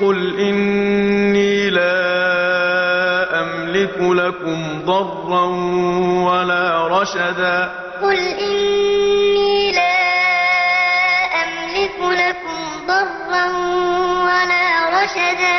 قُلْ إِنِّي لَا أَمْلِكُ لَكُمْ ضَرًّا وَلَا رَشَدًا قُلْ إِنِّي لَا أَمْلِكُ لَكُمْ ضَرًّا وَلَا رَشَدًا